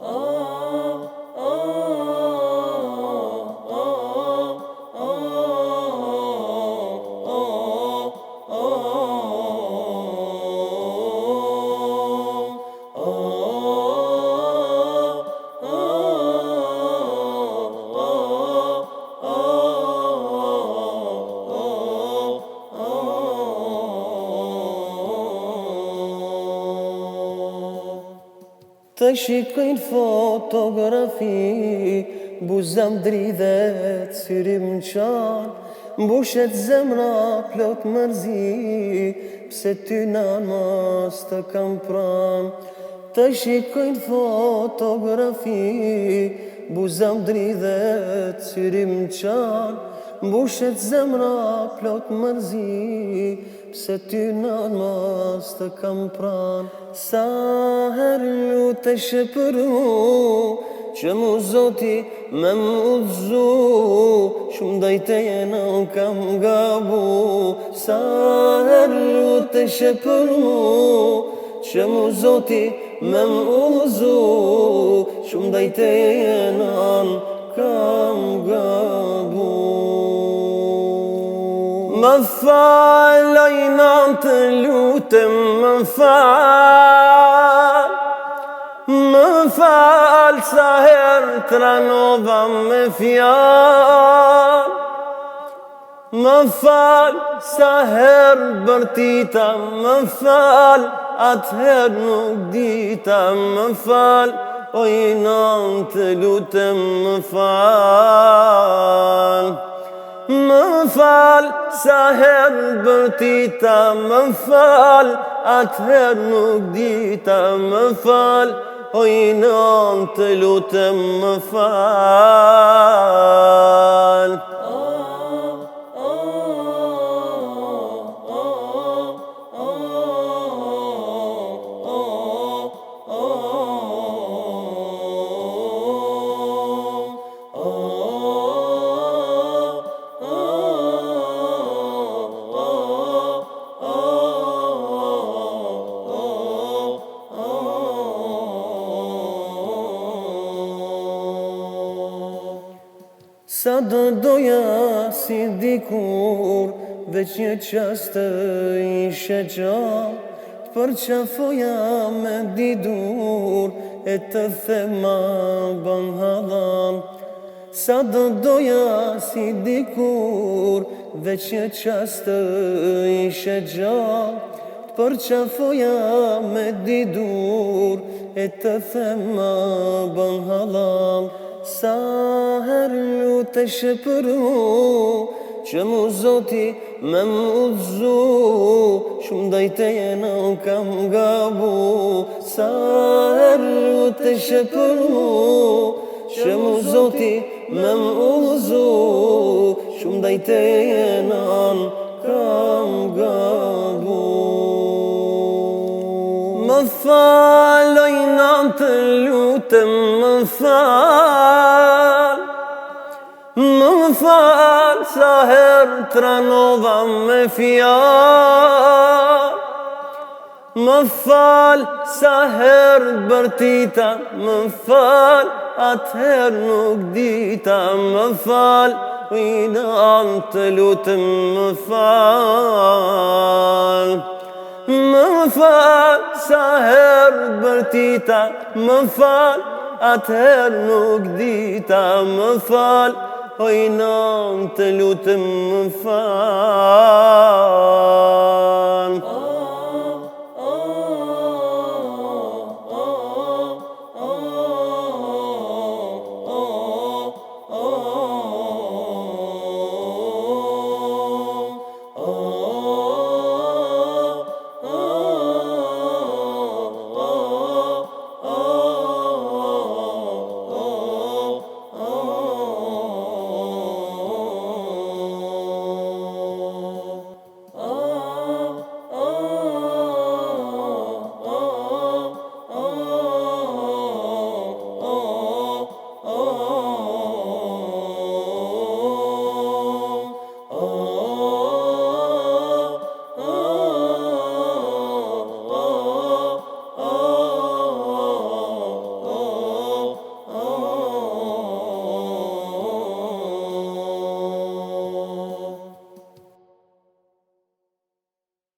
Oh. Të shikojnë fotografi Buzëm dridhe të syrim në qanë Mbushet zemra plot mërzi Pse ty na mos të kam pranë Të shikojnë fotografi Buzëm dridhe të syrim qanë mbushet zemra plot mërzi, pse ty në mas të kam pran. Sa her lute shëpëru, që mu zoti me mu zu, shumë dajte e në kam gabu. Sa her lute shëpëru, që mu zoti me mu zu, shumë dajte e në kam gabu. Më falë oj në të lutëm, më falë Më falë sa herë tra ranova me e Më falë sa herë bërtita, më falë atë herë nuk dita Më falë oj në të lutëm, më falë Sa her për ti ta më fal Atë nuk di ta më fal O po i të lutëm më fal O doja si dikur Veç një qast të ishe qal Për që foja me didur E të thema ban halal Sa do doja si dikur Veç një qast të ishe qal Për që foja me didur E të thema ban halal Sa herë të shëpëru Që mu zoti me mu zu Shumë dajte e në kam gabu Sa herru të shëpëru Që mu zoti me mu zu Shumë dajte e në kam gabu Më faloj në të lutëm më faloj falë sa herë të ranova me fjarë Më falë sa herë të bërtita Më falë atëherë nuk dita Më falë i në amë të lutëm Më falë Më falë sa herë të bërtita Më falë atëherë nuk dita Më falë oj nëngë të lutëm më falë.